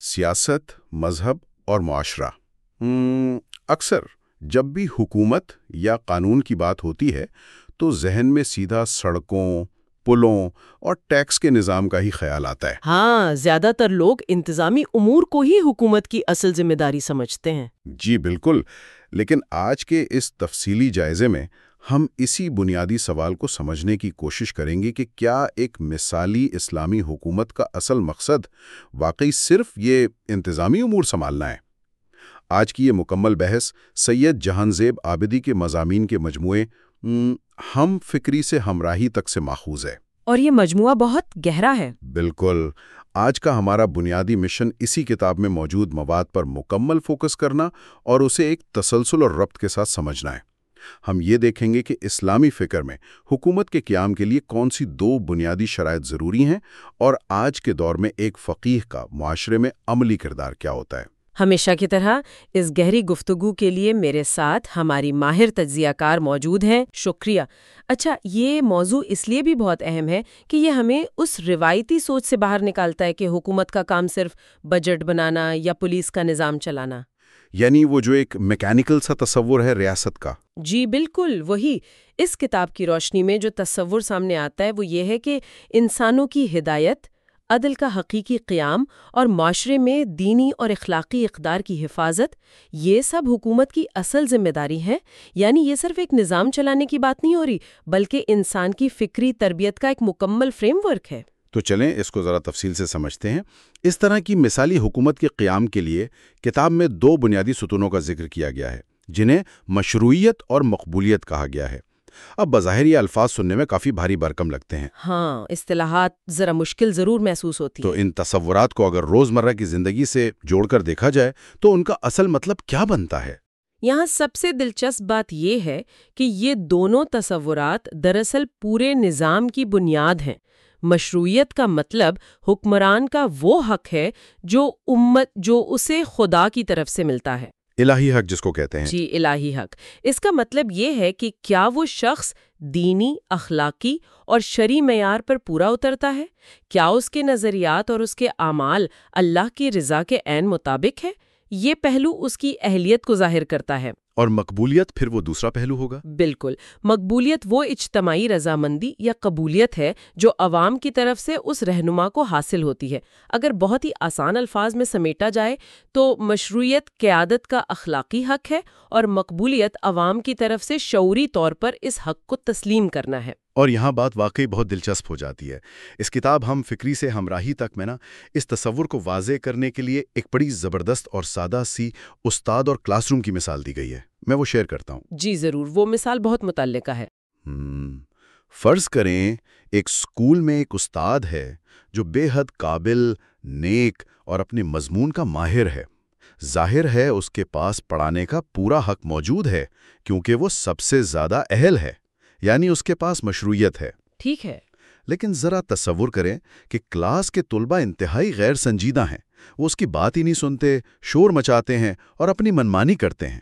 سیاست مذہب اور معاشرہ۔ اکثر جب بھی حکومت یا قانون کی بات ہوتی ہے تو ذہن میں سیدھا سڑکوں پلوں اور ٹیکس کے نظام کا ہی خیال آتا ہے۔ ہاں زیادہ تر لوگ انتظامی امور کو ہی حکومت کی اصل ذمہ داری سمجھتے ہیں۔ جی بالکل۔ لیکن آج کے اس تفصیلی جائزے میں ہم اسی بنیادی سوال کو سمجھنے کی کوشش کریں گے کہ کیا ایک مثالی اسلامی حکومت کا اصل مقصد واقعی صرف یہ انتظامی امور سنبھالنا ہے؟ آج کی یہ مکمل بحث سید جہان زیب آبدی کے مضامین کے مجموعے ہم فکری سے ہمراہی تک سے ماخوذ ہے۔ اور یہ مجموعہ بہت گہرا ہے۔ بالکل۔ آج کا ہمارا بنیادی مشن اسی کتاب میں موجود مواد پر مکمل فوکس کرنا اور اسے ایک تسلسل اور ربط کے ساتھ سمجھنا ہے۔ ہم یہ دیکھیں گے کہ اسلامی فکر میں حکومت کے قیام کے لیے کون سی دو بنیادی شرائط ضروری ہیں اور آج کے دور میں ایک فقیح کا معاشرے میں عملی کردار کیا ہوتا ہے۔ ہمیشہ کی طرح اس گہری گفتگو کے لیے میرے ساتھ ہماری ماہر تجزیہ کار موجود ہیں۔ شکریہ۔ اچھا یہ موضوع اس لیے بھی بہت اہم ہے کہ یہ ہمیں اس روایتی سوچ سے باہر نکالتا ہے کہ حکومت کا کام صرف بجٹ بنانا یا پولیس کا نظام چلانا۔ یعنی وہ جو ایک میکینیکل سا تصور ہے ریاست کا۔ جی بالکل، وہی۔ اس کتاب کی روشنی میں جو تصور سامنے آتا ہے وہ یہ ہے کہ انسانوں کی ہدایت، عدل کا حقیقی قیام اور معاشرے میں دینی اور اخلاقی اقدار کی حفاظت، یہ سب حکومت کی اصل ذمہ داری ہے یعنی یہ صرف ایک نظام چلانے کی بات نہیں ہو رہی، بلکہ انسان کی فکری تربیت کا ایک مکمل فریم ورک ہے۔ تو چلیں اس کو ذرا تفصیل سے سمجھتے ہیں۔ اس طرح کی مثالی حکومت کے قیام کے لیے کتاب میں دو بنیادی ستونوں کا ذکر کیا گیا ہے جنہیں مشروعیت اور مقبولیت کہا گیا ہے۔ اب بظاہر یہ الفاظ سننے میں کافی بھاری برکم لگتے ہیں۔ ہاں اصطلاحات ذرا مشکل ضرور محسوس ہوتی تو ان تصورات کو اگر روزمرہ کی زندگی سے جوڑ کر دیکھا جائے تو ان کا اصل مطلب کیا بنتا ہے؟ یہاں سب سے دلچسپ بات یہ ہے کہ یہ دونوں تصورات دراصل پورے نظام کی بنیاد ہیں۔ مشروعیت کا مطلب حکمران کا وہ حق ہے جو امت جو اسے خدا کی طرف سے ملتا ہے۔ الہی حق جس کو کہتے ہیں۔ جی الہی حق۔ اس کا مطلب یہ ہے کہ کیا وہ شخص دینی اخلاقی اور شرعی معیار پر پورا اترتا ہے؟ کیا اس کے نظریات اور اس کے اعمال اللہ کی رضا کے عین مطابق ہے یہ پہلو اس کی اہلیت کو ظاہر کرتا ہے۔ اور مقبولیت پھر وہ دوسرا پہلو ہوگا؟ بالکل۔ مقبولیت وہ اجتماعی رضامندی یا قبولیت ہے جو عوام کی طرف سے اس رہنما کو حاصل ہوتی ہے۔ اگر بہت ہی آسان الفاظ میں سمیٹا جائے تو مشروعیت قیادت کا اخلاقی حق ہے اور مقبولیت عوام کی طرف سے شعوری طور پر اس حق کو تسلیم کرنا ہے۔ اور یہاں بات واقعی بہت دلچسپ ہو جاتی ہے۔ اس کتاب ہم فکری سے ہمراہی تک میں نا اس تصور کو واضح کرنے کے لیے ایک بڑی زبردست اور سادہ سی استاد اور کلاس روم کی مثال دی گئی ہے۔ میں وہ شیئر کرتا ہوں۔ جی ضرور وہ مثال بہت متعلقہ ہے۔ فرض کریں ایک اسکول میں ایک استاد ہے جو بے حد قابل نیک اور اپنے مضمون کا ماہر ہے۔ ظاہر ہے اس کے پاس پڑھانے کا پورا حق موجود ہے کیونکہ وہ سب سے زیادہ اہل ہے۔ یعنی اس کے پاس مشروعیت ہے۔ ٹھیک ہے۔ لیکن ذرا تصور کریں کہ کلاس کے طلبہ انتہائی غیر سنجیدہ ہیں۔ وہ اس کی بات ہی نہیں سنتے شور مچاتے ہیں اور اپنی منمانی کرتے ہیں۔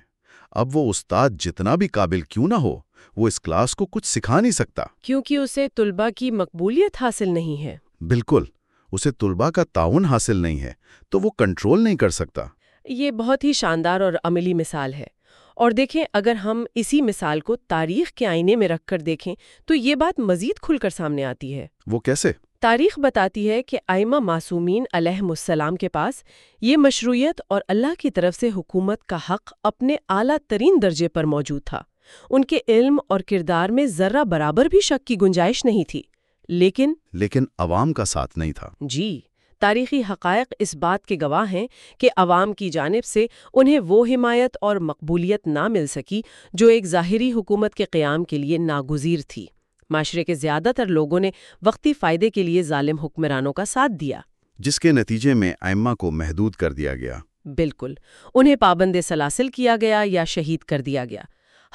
اب وہ استاد جتنا بھی قابل کیوں نہ ہو وہ اس کلاس کو کچھ سکھا نہیں سکتا۔ کیونکہ اسے طلبہ کی مقبولیت حاصل نہیں ہے۔ بالکل اسے طلبہ کا تعاون حاصل نہیں ہے تو وہ کنٹرول نہیں کر سکتا۔ یہ بہت ہی شاندار اور عملی مثال ہے۔ اور دیکھیں اگر ہم اسی مثال کو تاریخ کے آئینے میں رکھ کر دیکھیں تو یہ بات مزید کھل کر سامنے آتی ہے۔ وہ کیسے؟ تاریخ بتاتی ہے کہ آئمہ معصومین علیہم السلام کے پاس یہ مشروعیت اور اللہ کی طرف سے حکومت کا حق اپنے اعلیٰ ترین درجے پر موجود تھا۔ ان کے علم اور کردار میں ذرہ برابر بھی شک کی گنجائش نہیں تھی لیکن لیکن عوام کا ساتھ نہیں تھا۔ جی۔ تاریخی حقائق اس بات کے گواہ ہیں کہ عوام کی جانب سے انہیں وہ حمایت اور مقبولیت نہ مل سکی جو ایک ظاہری حکومت کے قیام کے لیے ناگزیر تھی۔ معاشرے کے زیادہ تر لوگوں نے وقتی فائدے کے لیے ظالم حکمرانوں کا ساتھ دیا۔ جس کے نتیجے میں ائمہ کو محدود کر دیا گیا۔ بالکل۔ انہیں پابند سلاسل کیا گیا یا شہید کر دیا گیا۔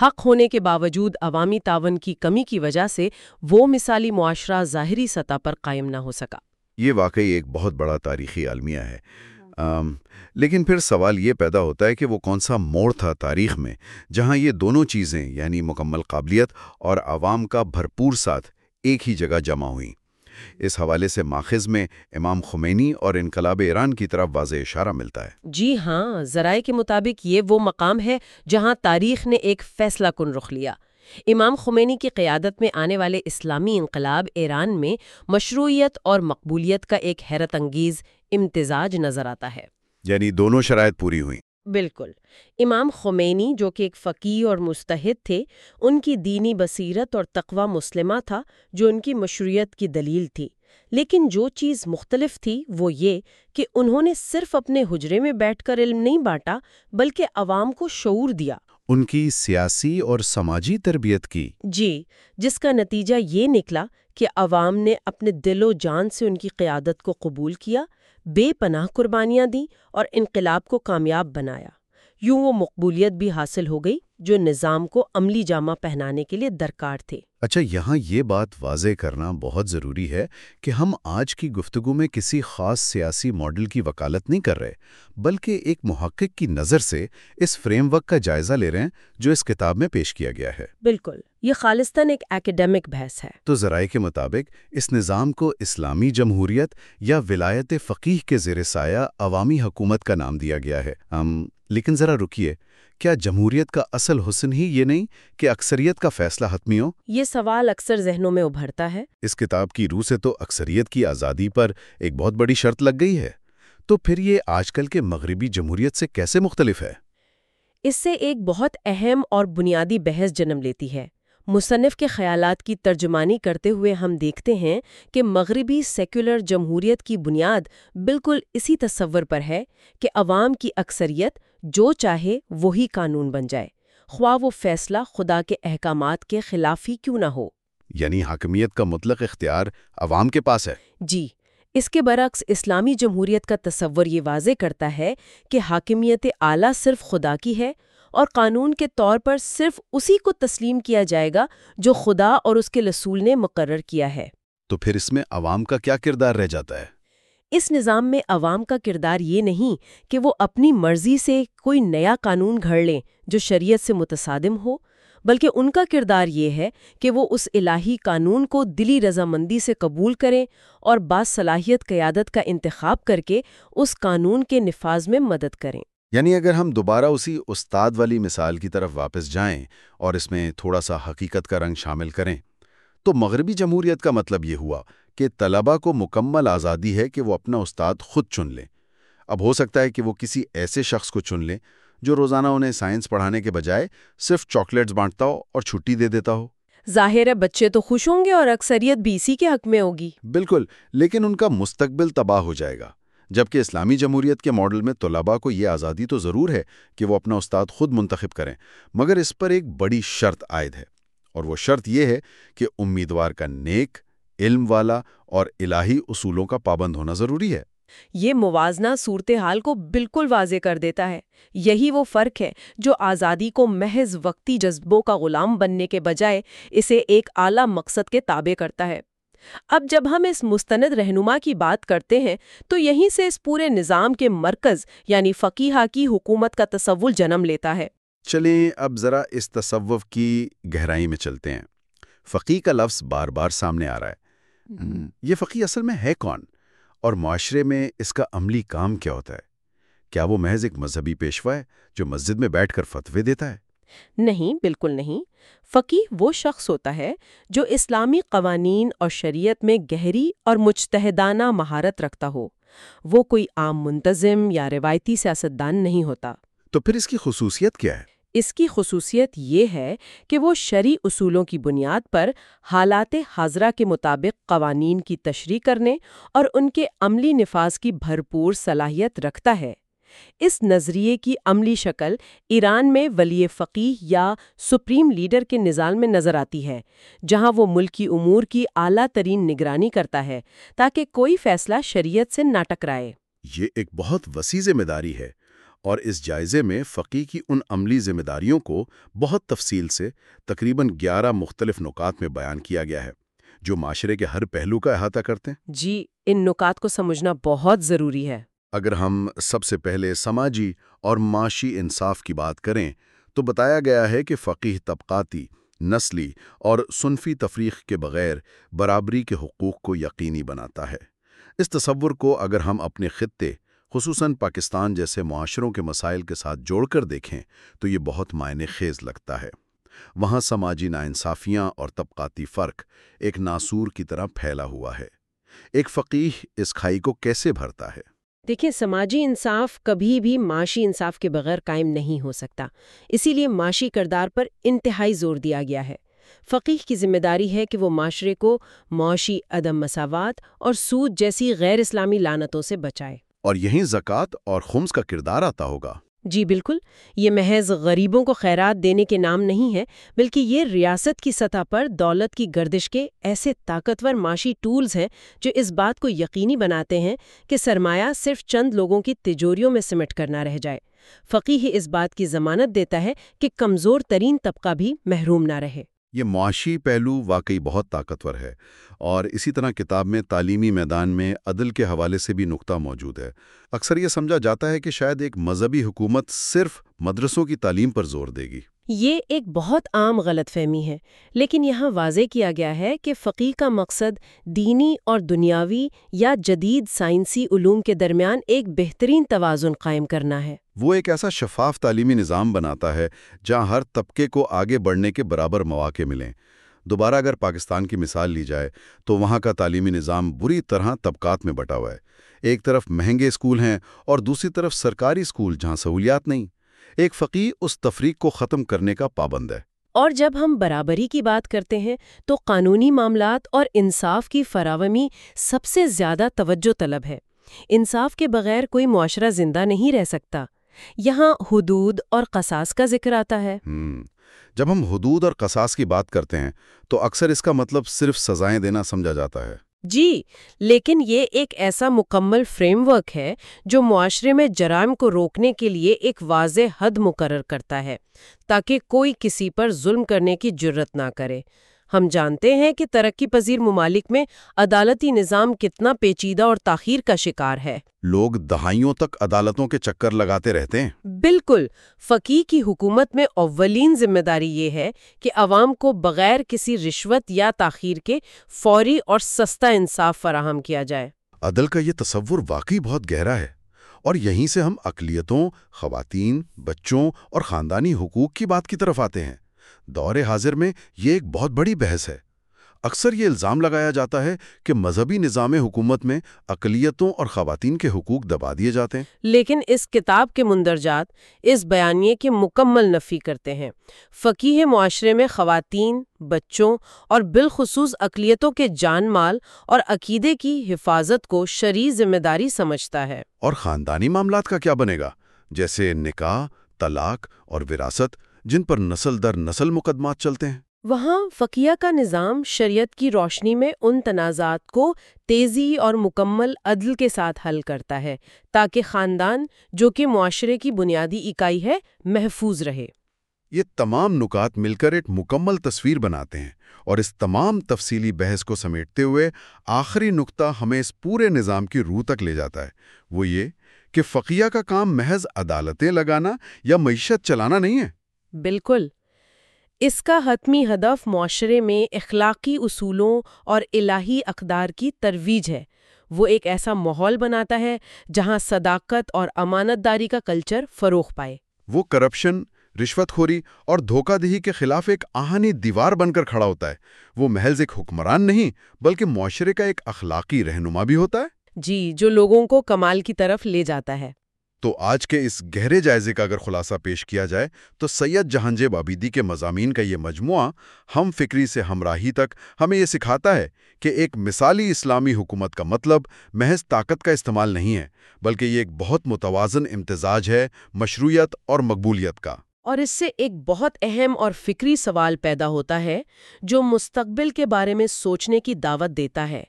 حق ہونے کے باوجود عوامی تعاون کی کمی کی وجہ سے وہ مثالی معاشرہ ظاہری سطح پر قائم نہ ہو سکا۔ یہ واقعی ایک بہت بڑا تاریخی المیہ ہے۔ آم، لیکن پھر سوال یہ پیدا ہوتا ہے کہ وہ کون سا موڑ تھا تاریخ میں جہاں یہ دونوں چیزیں یعنی مکمل قابلیت اور عوام کا بھرپور ساتھ ایک ہی جگہ جمع ہوئیں۔ اس حوالے سے ماخذ میں امام خمینی اور انقلاب ایران کی طرف واضح اشارہ ملتا ہے۔ جی ہاں ذرائع کے مطابق یہ وہ مقام ہے جہاں تاریخ نے ایک فیصلہ کن رخ لیا۔ امام خمینی کی قیادت میں آنے والے اسلامی انقلاب ایران میں مشروعیت اور مقبولیت کا ایک حیرت انگیز امتزاج نظر آتا ہے۔ یعنی دونوں شرائط پوری ہوئیں۔ بالکل۔ امام خمینی جو کہ ایک فقی اور مستحد تھے ان کی دینی بصیرت اور تقوی مسلمہ تھا جو ان کی مشروعیت کی دلیل تھی۔ لیکن جو چیز مختلف تھی وہ یہ کہ انہوں نے صرف اپنے حجرے میں بیٹھ کر علم نہیں بانٹا بلکہ عوام کو شعور دیا۔ ان کی سیاسی اور سماجی تربیت کی۔ جی جس کا نتیجہ یہ نکلا کہ عوام نے اپنے دل و جان سے ان کی قیادت کو قبول کیا، بے پناہ قربانیاں دیں اور انقلاب کو کامیاب بنایا۔ یوں وہ مقبولیت بھی حاصل ہو گئی جو نظام کو عملی جامہ پہنانے کے لیے درکار تھے۔ اچھا یہاں یہ بات واضح کرنا بہت ضروری ہے کہ ہم آج کی گفتگو میں کسی خاص سیاسی ماڈل کی وکالت نہیں کر رہے بلکہ ایک محقق کی نظر سے اس فریم ورک کا جائزہ لے رہے ہیں جو اس کتاب میں پیش کیا گیا ہے۔ بالکل یہ خالصتاً ایک ایکڈیمک بحث ہے۔ تو ذرائع کے مطابق اس نظام کو اسلامی جمہوریت یا ولایت فقیح کے زیر سایہ عوامی حکومت کا نام دیا گیا ہے۔ ہم لیکن ذرا رکیے۔ کیا جمہوریت کا اصل حسن ہی یہ نہیں کہ اکثریت کا فیصلہ حتمی ہو؟ یہ سوال اکثر ذہنوں میں ابھرتا ہے۔ اس کتاب کی روح سے تو اکثریت کی آزادی پر ایک بہت بڑی شرط لگ گئی ہے۔ تو پھر یہ آج کل کے مغربی جمہوریت سے کیسے مختلف ہے؟ اس سے ایک بہت اہم اور بنیادی بحث جنم لیتی ہے۔ مصنف کے خیالات کی ترجمانی کرتے ہوئے ہم دیکھتے ہیں کہ مغربی سیکولر جمہوریت کی بنیاد بالکل اسی تصور پر ہے کہ عوام کی اکثریت جو چاہے وہی قانون بن جائے۔ خواہ وہ فیصلہ خدا کے احکامات کے خلاف ہی کیوں نہ ہو۔ یعنی حاکمیت کا مطلق اختیار عوام کے پاس ہے۔ جی اس کے برعکس اسلامی جمہوریت کا تصور یہ واضح کرتا ہے کہ حاکمیت اعلیٰ صرف خدا کی ہے اور قانون کے طور پر صرف اسی کو تسلیم کیا جائے گا جو خدا اور اس کے رسول نے مقرر کیا ہے۔ تو پھر اس میں عوام کا کیا کردار رہ جاتا ہے؟ اس نظام میں عوام کا کردار یہ نہیں کہ وہ اپنی مرضی سے کوئی نیا قانون گھڑ لیں جو شریعت سے متصادم ہو، بلکہ ان کا کردار یہ ہے کہ وہ اس الہی قانون کو دلی رضامندی سے قبول کریں اور باصلاحیت قیادت کا انتخاب کر کے اس قانون کے نفاذ میں مدد کریں۔ یعنی اگر ہم دوبارہ اسی استاد والی مثال کی طرف واپس جائیں اور اس میں تھوڑا سا حقیقت کا رنگ شامل کریں، تو مغربی جمہوریت کا مطلب یہ ہوا کہ طلبہ کو مکمل آزادی ہے کہ وہ اپنا استاد خود چن لیں۔ اب ہو سکتا ہے کہ وہ کسی ایسے شخص کو چن لیں جو روزانہ انہیں سائنس پڑھانے کے بجائے صرف چاکلیٹس بانٹتا ہو اور چھٹی دے دیتا ہو۔ ظاہر ہے بچے تو خوش ہوں گے اور اکثریت بھی اسی کے حق میں ہوگی۔ بالکل لیکن ان کا مستقبل تباہ ہو جائے گا۔ جبکہ اسلامی جمہوریت کے ماڈل میں طلباء کو یہ آزادی تو ضرور ہے کہ وہ اپنا استاد خود منتخب کریں مگر اس پر ایک بڑی شرط عائد ہے۔ اور وہ شرط یہ ہے کہ امیدوار کا نیک علم والا اور الہی اصولوں کا پابند ہونا ضروری ہے۔ یہ موازنہ صورتحال کو بالکل واضح کر دیتا ہے۔ یہی وہ فرق ہے جو آزادی کو محض وقتی جذبوں کا غلام بننے کے بجائے اسے ایک اعلیٰ مقصد کے تابع کرتا ہے۔ اب جب ہم اس مستند رہنما کی بات کرتے ہیں تو یہیں سے اس پورے نظام کے مرکز یعنی فقیہ کی حکومت کا تصور جنم لیتا ہے۔ چلیں اب ذرا اس تصوف کی گہرائی میں چلتے ہیں۔ فقی کا لفظ بار بار سامنے آ رہا ہے۔ یہ فقی اصل میں ہے کون؟ اور معاشرے میں اس کا عملی کام کیا ہوتا ہے؟ کیا وہ محض ایک مذہبی پیشوا ہے جو مسجد میں بیٹھ کر فتوے دیتا ہے؟ نہیں بالکل نہیں۔ فقی وہ شخص ہوتا ہے جو اسلامی قوانین اور شریعت میں گہری اور مجتہدانہ مہارت رکھتا ہو۔ وہ کوئی عام منتظم یا روایتی سیاستدان نہیں ہوتا۔ تو پھر اس کی خصوصیت کیا ہے؟ اس کی خصوصیت یہ ہے کہ وہ شرعی اصولوں کی بنیاد پر حالات حاضرہ کے مطابق قوانین کی تشریح کرنے اور ان کے عملی نفاذ کی بھرپور صلاحیت رکھتا ہے۔ اس نظریے کی عملی شکل ایران میں ولی فقی یا سپریم لیڈر کے نظام میں نظر آتی ہے، جہاں وہ ملکی امور کی اعلیٰ ترین نگرانی کرتا ہے تاکہ کوئی فیصلہ شریعت سے نہ ٹکرائے یہ ایک بہت وسیع ذمہ داری ہے۔ اور اس جائزے میں فقی کی ان عملی ذمہ داریوں کو بہت تفصیل سے تقریباً گیارہ مختلف نکات میں بیان کیا گیا ہے جو معاشرے کے ہر پہلو کا احاطہ کرتے ہیں۔ جی ان نکات کو سمجھنا بہت ضروری ہے۔ اگر ہم سب سے پہلے سماجی اور معاشی انصاف کی بات کریں تو بتایا گیا ہے کہ فقیح طبقاتی نسلی اور صنفی تفریق کے بغیر برابری کے حقوق کو یقینی بناتا ہے۔ اس تصور کو اگر ہم اپنے خطے خصوصاً پاکستان جیسے معاشروں کے مسائل کے ساتھ جوڑ کر دیکھیں تو یہ بہت معنی خیز لگتا ہے۔ وہاں سماجی ناانصافیاں اور طبقاتی فرق ایک ناسور کی طرح پھیلا ہوا ہے۔ ایک فقیح اس کھائی کو کیسے بھرتا ہے؟ دیکھیں سماجی انصاف کبھی بھی معاشی انصاف کے بغیر قائم نہیں ہو سکتا۔ اسی لیے معاشی کردار پر انتہائی زور دیا گیا ہے۔ فقیح کی ذمہ داری ہے کہ وہ معاشرے کو معاشی عدم مساوات اور سود جیسی غیر اسلامی لانتوں سے بچائے۔ اور یہیں زکوٰۃ اور خمس کا کردار آتا ہوگا۔ جی بالکل، یہ محض غریبوں کو خیرات دینے کے نام نہیں ہے، بلکہ یہ ریاست کی سطح پر دولت کی گردش کے ایسے طاقتور معاشی ٹولز ہیں جو اس بات کو یقینی بناتے ہیں کہ سرمایہ صرف چند لوگوں کی تجوریوں میں سمٹ کرنا رہ جائے۔ فقی ہی اس بات کی ضمانت دیتا ہے کہ کمزور ترین طبقہ بھی محروم نہ رہے۔ یہ معاشی پہلو واقعی بہت طاقتور ہے اور اسی طرح کتاب میں تعلیمی میدان میں عدل کے حوالے سے بھی نقطہ موجود ہے۔ اکثر یہ سمجھا جاتا ہے کہ شاید ایک مذہبی حکومت صرف مدرسوں کی تعلیم پر زور دے گی۔ یہ ایک بہت عام غلط فہمی ہے، لیکن یہاں واضح کیا گیا ہے کہ فقی کا مقصد دینی اور دنیاوی یا جدید سائنسی علوم کے درمیان ایک بہترین توازن قائم کرنا ہے۔ وہ ایک ایسا شفاف تعلیمی نظام بناتا ہے جہاں ہر طبقے کو آگے بڑھنے کے برابر مواقع ملیں۔ دوبارہ اگر پاکستان کی مثال لی جائے تو وہاں کا تعلیمی نظام بری طرح طبقات میں بٹا ہوا ہے۔ ایک طرف مہنگے اسکول ہیں اور دوسری طرف سرکاری اسکول جہاں سہولیات نہیں۔ ایک فقی اس تفریق کو ختم کرنے کا پابند ہے۔ اور جب ہم برابری کی بات کرتے ہیں تو قانونی معاملات اور انصاف کی فراومی سب سے زیادہ توجہ طلب ہے۔ انصاف کے بغیر کوئی معاشرہ زندہ نہیں رہ سکتا۔ یہاں حدود اور قصاص کا ذکر آتا ہے۔ جب ہم حدود اور قصاص کی بات کرتے ہیں تو اکثر اس کا مطلب صرف سزائیں دینا سمجھا جاتا ہے۔ جی لیکن یہ ایک ایسا مکمل فریم ورک ہے جو معاشرے میں جرائم کو روکنے کے لیے ایک واضح حد مقرر کرتا ہے تاکہ کوئی کسی پر ظلم کرنے کی جرت نہ کرے۔ ہم جانتے ہیں کہ ترقی پذیر ممالک میں عدالتی نظام کتنا پیچیدہ اور تاخیر کا شکار ہے۔ لوگ دہائیوں تک عدالتوں کے چکر لگاتے رہتے ہیں۔ بالکل۔ فقی کی حکومت میں اولین ذمہ داری یہ ہے کہ عوام کو بغیر کسی رشوت یا تاخیر کے فوری اور سستا انصاف فراہم کیا جائے۔ عدل کا یہ تصور واقعی بہت گہرا ہے اور یہیں سے ہم اقلیتوں خواتین بچوں اور خاندانی حقوق کی بات کی طرف آتے ہیں۔ دور حاضر میں یہ ایک بہت بڑی بحث ہے۔ اکثر یہ الزام لگایا جاتا ہے کہ مذہبی نظام حکومت میں اقلیتوں اور خواتین کے حقوق دبا دیے جاتے ہیں۔ لیکن اس کتاب کے مندرجات اس بیانیے کی مکمل نفی کرتے ہیں۔ فقیح معاشرے میں خواتین بچوں اور بالخصوص اقلیتوں کے جان مال اور عقیدے کی حفاظت کو شرعی ذمہ داری سمجھتا ہے۔ اور خاندانی معاملات کا کیا بنے گا؟ جیسے نکاح طلاق اور وراثت۔ جن پر نسل در نسل مقدمات چلتے ہیں۔ وہاں فقیہ کا نظام شریعت کی روشنی میں ان تنازعات کو تیزی اور مکمل عدل کے ساتھ حل کرتا ہے تاکہ خاندان جو کہ معاشرے کی بنیادی اکائی ہے محفوظ رہے۔ یہ تمام نکات مل کر ایک مکمل تصویر بناتے ہیں اور اس تمام تفصیلی بحث کو سمیٹتے ہوئے آخری نقطہ ہمیں اس پورے نظام کی روح تک لے جاتا ہے۔ وہ یہ کہ فقیہ کا کام محض عدالتیں لگانا یا معیشت چلانا نہیں ہے۔ بالکل۔ اس کا حتمی ہدف معاشرے میں اخلاقی اصولوں اور الہی اقدار کی ترویج ہے۔ وہ ایک ایسا ماحول بناتا ہے جہاں صداقت اور امانت داری کا کلچر فروغ پائے۔ وہ کرپشن رشوت خوری اور دھوکہ دہی کے خلاف ایک آہانی دیوار بن کر کھڑا ہوتا ہے۔ وہ محض ایک حکمران نہیں بلکہ معاشرے کا ایک اخلاقی رہنما بھی ہوتا ہے۔ جی جو لوگوں کو کمال کی طرف لے جاتا ہے۔ تو آج کے اس گہرے جائزے کا اگر خلاصہ پیش کیا جائے، تو سید جہانجیب آبیدی کے مضامین کا یہ مجموعہ ہم فکری سے ہمراہی تک ہمیں یہ سکھاتا ہے کہ ایک مثالی اسلامی حکومت کا مطلب محض طاقت کا استعمال نہیں ہے، بلکہ یہ ایک بہت متوازن امتزاج ہے مشروعیت اور مقبولیت کا۔ اور اس سے ایک بہت اہم اور فکری سوال پیدا ہوتا ہے جو مستقبل کے بارے میں سوچنے کی دعوت دیتا ہے۔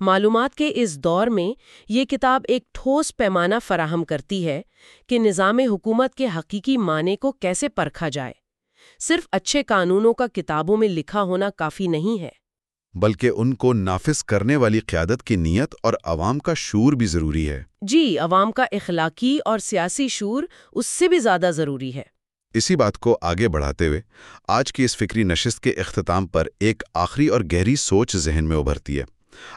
معلومات کے اس دور میں یہ کتاب ایک ٹھوس پیمانہ فراہم کرتی ہے کہ نظام حکومت کے حقیقی معنی کو کیسے پرکھا جائے۔ صرف اچھے قانونوں کا کتابوں میں لکھا ہونا کافی نہیں ہے۔ بلکہ ان کو نافذ کرنے والی قیادت کی نیت اور عوام کا شور بھی ضروری ہے۔ جی عوام کا اخلاقی اور سیاسی شور اس سے بھی زیادہ ضروری ہے۔ اسی بات کو آگے بڑھاتے ہوئے آج کی اس فکری نشست کے اختتام پر ایک آخری اور گہری سوچ ذہن میں ابھرتی ہے۔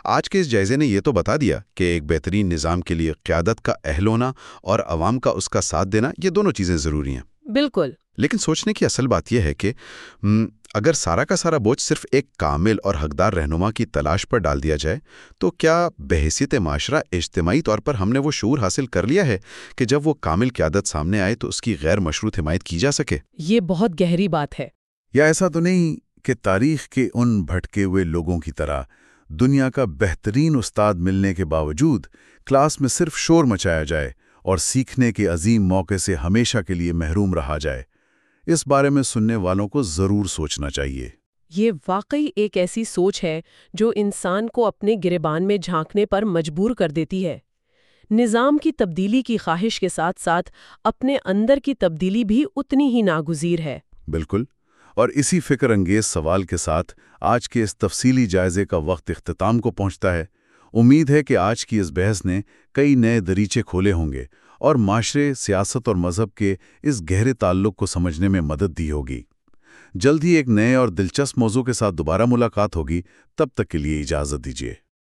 آج کے اس جائزے نے یہ تو بتا دیا کہ ایک بہترین نظام کے لیے قیادت کا اہل ہونا اور عوام کا اس کا ساتھ دینا یہ دونوں چیزیں ضروری ہیں۔ بالکل۔ لیکن سوچنے کی اصل بات یہ ہے کہ اگر سارا کا سارا بوجھ صرف ایک کامل اور حقدار رہنما کی تلاش پر ڈال دیا جائے تو کیا بحثیت معاشرہ اجتماعی طور پر ہم نے وہ شعور حاصل کر لیا ہے کہ جب وہ کامل قیادت سامنے آئے تو اس کی غیر مشروط حمایت کی جا سکے؟ یہ بہت گہری بات ہے۔ یا ایسا تو نہیں کہ تاریخ کے ان بھٹکے ہوئے لوگوں کی طرح دنیا کا بہترین استاد ملنے کے باوجود کلاس میں صرف شور مچایا جائے اور سیکھنے کے عظیم موقع سے ہمیشہ کے لیے محروم رہا جائے۔ اس بارے میں سننے والوں کو ضرور سوچنا چاہیے۔ یہ واقعی ایک ایسی سوچ ہے جو انسان کو اپنے گربان میں جھانکنے پر مجبور کر دیتی ہے۔ نظام کی تبدیلی کی خواہش کے ساتھ ساتھ اپنے اندر کی تبدیلی بھی اتنی ہی ناگزیر ہے۔ بالکل۔ اور اسی فکر انگیز سوال کے ساتھ آج کے اس تفصیلی جائزے کا وقت اختتام کو پہنچتا ہے۔ امید ہے کہ آج کی اس بحث نے کئی نئے دریچے کھولے ہوں گے اور معاشرے، سیاست اور مذہب کے اس گہرے تعلق کو سمجھنے میں مدد دی ہوگی۔ جلد ہی ایک نئے اور دلچسپ موضوع کے ساتھ دوبارہ ملاقات ہوگی۔ تب تک کے لیے اجازت دیجیے